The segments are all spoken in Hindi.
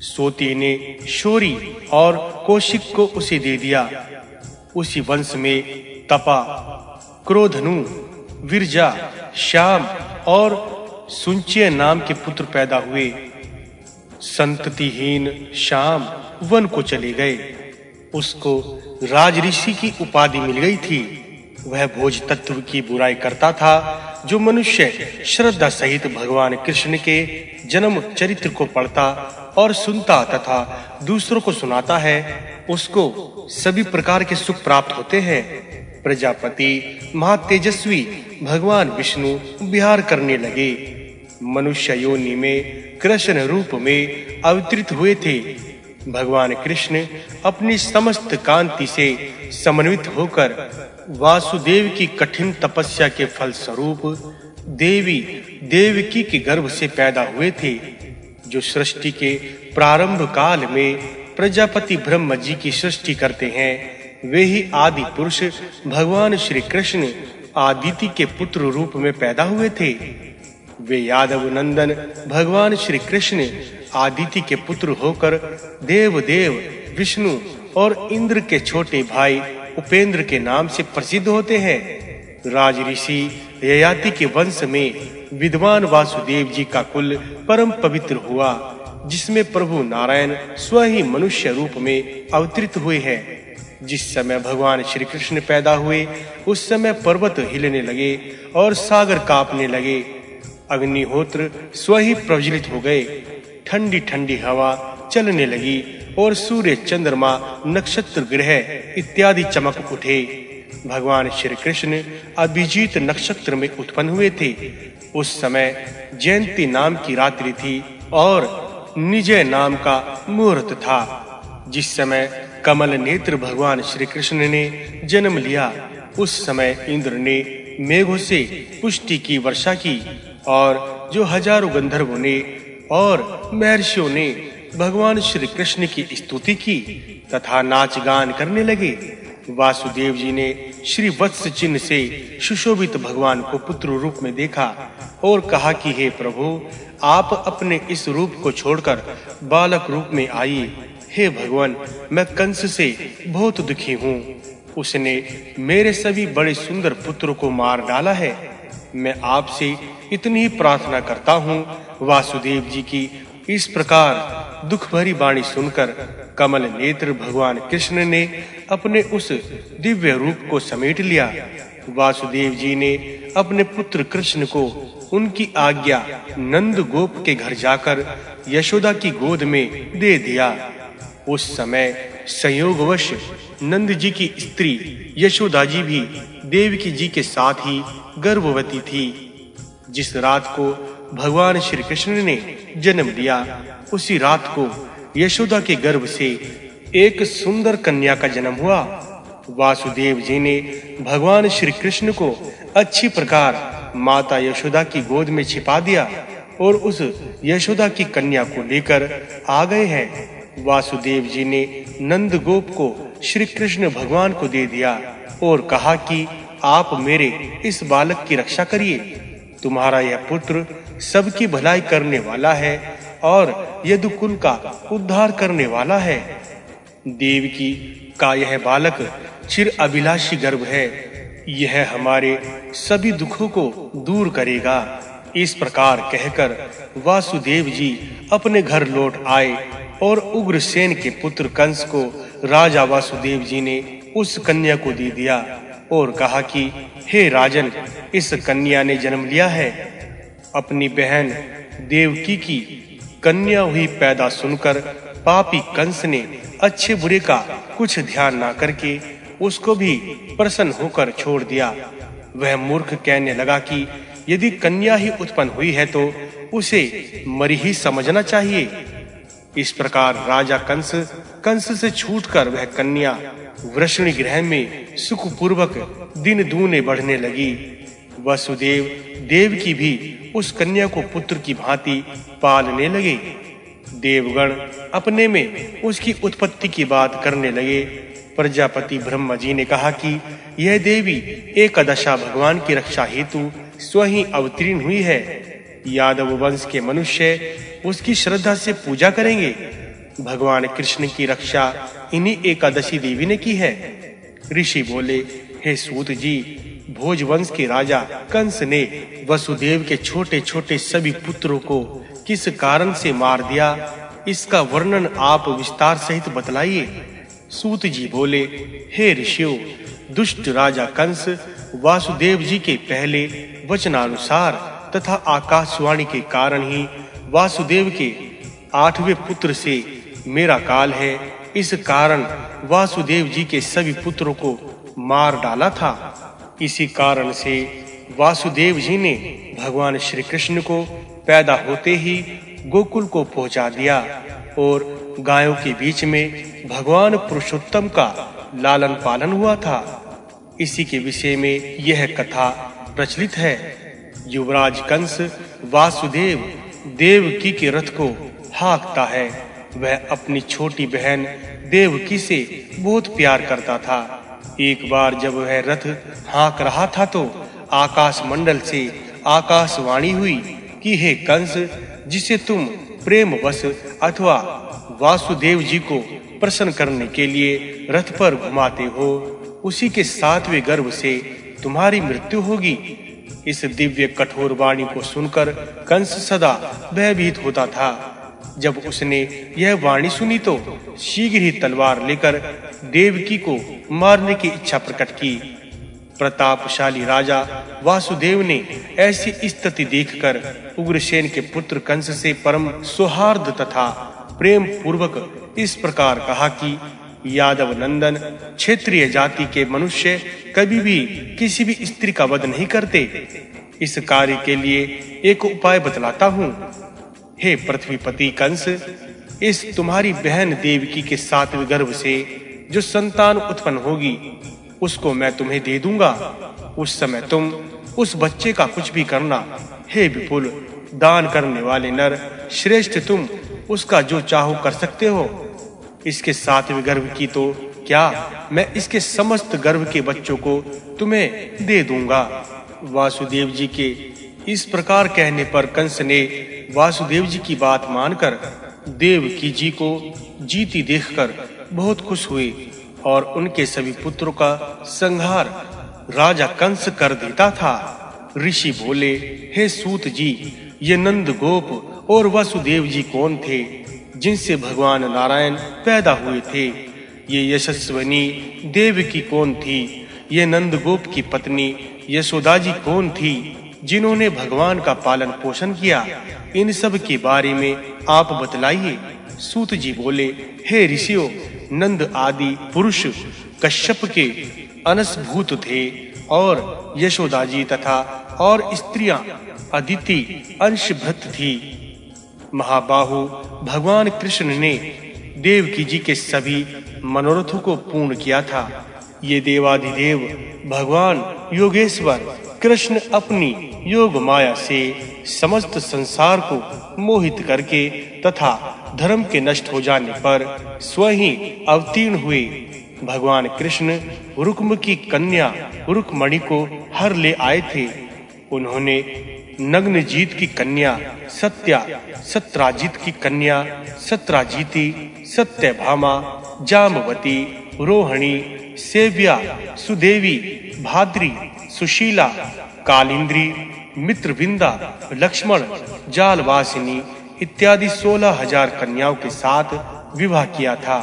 सोती ने शोरी और कौशिक को उसे दे दिया। उसी वंश में तपा, क्रोधनु, विरजा, श्याम और सुंचय नाम के पुत्र पैदा हुए। संततिहीन श्याम वन को चले गए। उसको राजऋषि की उपाधि मिल गई थी। वह भोज तत्व की बुराई करता था, जो मनुष्य श्रद्धा सहित भगवान कृष्ण के जन्म चरित्र को पढ़ता और सुनता तथा दूसरों को सुनाता है, उसको सभी प्रकार के सुख प्राप्त होते हैं। प्रजापति महातेजस्वी भगवान विष्णु विहार करने लगे। मनुष्य योनि में कृष्ण रूप में अवतरित हुए थे। भगवान कृष्ण अपनी समस्त कांति से समन्वित होकर वासुदेव की कठिन तपस्या के फल स्वरूप देवी देवकी के गर्भ से पैदा हुए थे। जो सृष्टि के प्रारंभ काल में प्रजापति ब्रह्म जी की सृष्टि करते हैं, वे ही आदि पुरुष भगवान श्री कृष्ण आदिति के पुत्र रूप में पैदा हुए थे। वे यादव नंदन भगवान श्री कृष्ण आदिति के पुत्र होकर देव देव विष्णु और इंद्र के छोटे भाई उपेंद्र के नाम से प्रसिद्ध होते हैं। राज ऋषि ययाति के वंश में विद्वान वासुदेव जी का कुल परम पवित्र हुआ, जिसमें प्रभु नारायण स्व ही मनुष्य रूप में अवतरित हुए हैं। जिस समय भगवान श्री कृष्ण पैदा हुए, उस समय पर्वत हिलने लगे और सागर कांपने लगे। अग्निहोत्र स्व ही प्रज्वलित हो गए। ठंडी ठंडी हवा चलने लगी और सूर्य चंद्रमा, नक्षत्र ग्रह इत्यादि चमक उठे। भगवान श्री कृष्ण अभिजीत नक्षत्र में उत्पन्न हुए थे। उस समय जयंती नाम की रात्रि थी और निजय नाम का मुहूर्त था, जिस समय कमल नेत्र भगवान श्री कृष्ण ने जन्म लिया। उस समय इंद्र ने मेघों से पुष्टि की वर्षा की और जो हज़ारों गंधर्वों ने और महर्षियों ने भगवान श्री कृष्ण की स्तुति की तथा नाच गान करने लगे वासुदेव जी ने श्री वत्स चिन्ह से सुशोभित भगवान को पुत्र रूप में देखा और कहा कि, हे प्रभु, आप अपने इस रूप को छोड़कर बालक रूप में आइए। हे भगवान, मैं कंस से बहुत दुखी हूँ। उसने मेरे सभी बड़े सुंदर पुत्र को मार डाला है। मैं आपसे इतनी ही प्रार्थना करता हूँ वासुदेव जी की इस प्रकार दुख भरी वाणी सुनकर कमल नेत्र भगवान कृष्ण ने अपने उस दिव्य रूप को समेट लिया। वासुदेव जी ने अपने पुत्र कृष्ण को उनकी आज्ञा नंद गोप के घर जाकर यशोदा की गोद में दे दिया। उस समय संयोगवश नंद जी की स्त्री यशोदा जी भी देवकी जी के साथ ही गर्भवती थी। जिस रात को भगवान श्री कृष्ण ने जन्म लिया उसी रात को यशोदा के गर्भ से एक सुंदर कन्या का जन्म हुआ। वासुदेव जी ने भगवान श्री कृष्ण को अच्छी प्रकार माता यशोदा की गोद में छिपा दिया और उस यशोदा की कन्या को लेकर आ गए हैं। वासुदेव जी ने नंद गोप को श्री कृष्ण भगवान को दे दिया और कहा कि आप मेरे इस बालक की रक्षा करिए। तुम्हारा यह पुत्र सबकी भलाई करने वाला है और यदुकुल का उद्धार करने वाला है। देवकी का यह बालक चिर अभिलाषी गर्भ है। यह हमारे सभी दुखों को दूर करेगा। इस प्रकार कहकर वासुदेव जी अपने घर लौट आए और उग्रसेन के पुत्र कंस को राजा वासुदेव जी ने उस कन्या को दे दिया और कहा कि, हे राजन, इस कन्या ने जन्म लिया है। अपनी बहन देवकी की कन्या हुई पैदा सुनकर पापी कंस ने अच्छे बुरे का कुछ ध्यान ना करके उसको भी प्रसन्न होकर छोड़ दिया। वह मूर्ख कहने लगा कि यदि कन्या ही उत्पन्न हुई है तो उसे मरी ही समझना चाहिए। इस प्रकार राजा कंस कंस से छूटकर वह कन्या वृषणी ग्रह में सुख पूर्वक दिन दूने बढ़ने लगी। वसुदेव देव की भी उस कन्या को पुत्र की भांति पालने लगे। देवगण अपने में उसकी उत्पत्ति की बात करने लगे। प्रजापति ब्रह्मा जी ने कहा कि यह देवी एक दशा भगवान की रक्षा हेतु स्वयं अवतीर्ण हुई है। यादव वंश के मनुष्य उसकी श्रद्धा से पूजा करेंगे। भगवान कृष्ण की रक्षा इन्हीं एकादशी देवी ने की है। ऋषि बोले, हे सूत जी भोजवंश के राजा कंस ने वसुदेव के छोटे-छोटे सभी पुत्रों को किस कारण से मार दिया, इसका वर्णन आप विस्तार सहित बतलाइए। सूत जी बोले, हे ऋषियों, दुष्ट राजा कंस, वासुदेव जी के पहले वचनानुसार तथा आकाशवाणी के कारण ही वासुदेव के आठवें पुत्र से मेरा काल है। इस कारण वासुदेव जी के सभी पुत्रों को मार डाला था। इसी कारण से वासुदेव जी ने भगवान श्री कृष्ण को पैदा होते ही गोकुल को पहुँचा दिया और गायों के बीच में भगवान पुरुषोत्तम का लालन पालन हुआ था। इसी के विषय में यह कथा प्रचलित है। युवराज कंस वासुदेव देवकी के रथ को हाकता है। वह अपनी छोटी बहन देवकी से बहुत प्यार करता था। एक बार जब वह रथ हाँक रहा था तो आकाश मंडल से आकाशवाणी हुई कि हे कंस, जिसे तुम प्रेम वश अथवा वासुदेव जी को प्रसन्न करने के लिए रथ पर घुमाते हो, उसी के सातवें गर्भ से तुम्हारी मृत्यु होगी। इस दिव्य कठोर वाणी को सुनकर कंस सदा भयभीत होता था। जब उसने यह वाणी सुनी तो शीघ्र ही तलवार लेकर देवकी को मारने की इच्छा प्रकट की। प्रतापशाली राजा वासुदेव ने ऐसी स्थिति देखकर उग्रसेन के पुत्र कंस से परम सौहार्द तथा प्रेम पूर्वक इस प्रकार कहा कि, यादव नंदन, क्षेत्रीय जाति के मनुष्य कभी भी किसी भी स्त्री का वध नहीं करते। इस कार्य के लिए एक उपाय बतलाता हूँ। हे पृथ्वीपति कंस, इस तुम्हारी बहन देवकी के सातवें गर्भ से जो संतान उत्पन्न होगी, उसको मैं तुम्हें दे दूँगा। उस समय तुम उस बच्चे का कुछ भी करना। हे विपुल, दान करने वाले नर, श्रेष्ठ तुम उसका जो चाहो कर सकते हो। इसके सातवें गर्भ की तो क्या मैं इसके समस्त गर्भ के बच्चों को तुम्हें दे दूँगा? वासुदेव जी के इस प्रकार कहने पर कंस ने वासुदेव जी की बात मानकर देव की जी को जीती देखकर बहुत खुश हुए और उनके सभी पुत्रों का संहार राजा कंस कर देता था। ऋषि बोले, हे सूत जी, ये नंद गोप और वसुदेव जी कौन थे जिनसे भगवान नारायण पैदा हुए थे? ये यशस्वनी देव की कौन थी? ये नंद गोप की पत्नी यशोदा जी कौन थी जिन्होंने भगवान का पालन पोषण किया, इन सब के बारे में आप बतलाइए। सूत जी बोले, हे ऋषियों, नंद आदि पुरुष कश्यप के अनसभूत थे और यशोदा जी तथा और स्त्रियाँ अदिति अंशभृत थी। महाबाहु, भगवान कृष्ण ने देवकी जी के सभी मनोरथों को पूर्ण किया था। ये देवाधिदेव भगवान योगेश्वर कृष्ण अपनी योग माया से समस्त संसार को मोहित करके तथा धर्म के नष्ट हो जाने पर स्वयं अवतीर्ण हुए। भगवान कृष्ण रुक्म की कन्या रुक्मणि को हर ले आए थे। उन्होंने नग्नजीत की कन्या, सत्या, सत्राजित की कन्या, सत्राजीति, सत्यभामा, जामवती, रोहिणी, सेव्या, सुदेवी, भाद्री सुशीला, कालिंद्री, मित्रविंदा, लक्ष्मण, जालवासिनी इत्यादि सोलह हज़ार कन्याओं के साथ विवाह किया था।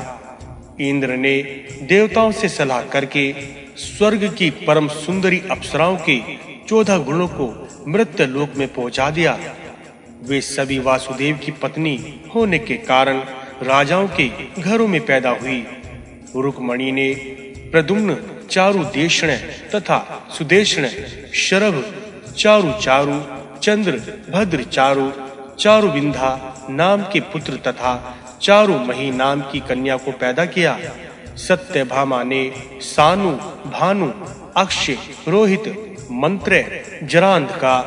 इंद्र ने देवताओं से सलाह करके स्वर्ग की परम सुंदरी अप्सराओं के चौदह गुणों को मृत्यु लोक में पहुँचा दिया। वे सभी वासुदेव की पत्नी होने के कारण राजाओं के घरों में पैदा हुई। रुक्मणी ने प्रदुम्न चारु देशण तथा सुदेशण, शरभ, चारु चारु, चंद्र, भद्र चारु चारु विंधा नाम के पुत्र तथा चारु मही नाम की कन्या को पैदा किया। सत्यभामा ने सानु, भानु, अक्षय, रोहित, मंत्र, जरांध का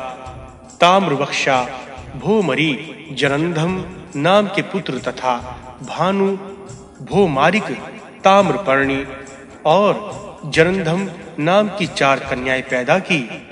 ताम्रवक्षा, भोमरी जनंधम नाम के पुत्र तथा भानु, भोमारिक, ताम्रपर्णी और जनंधम नाम की चार कन्याएँ पैदा की।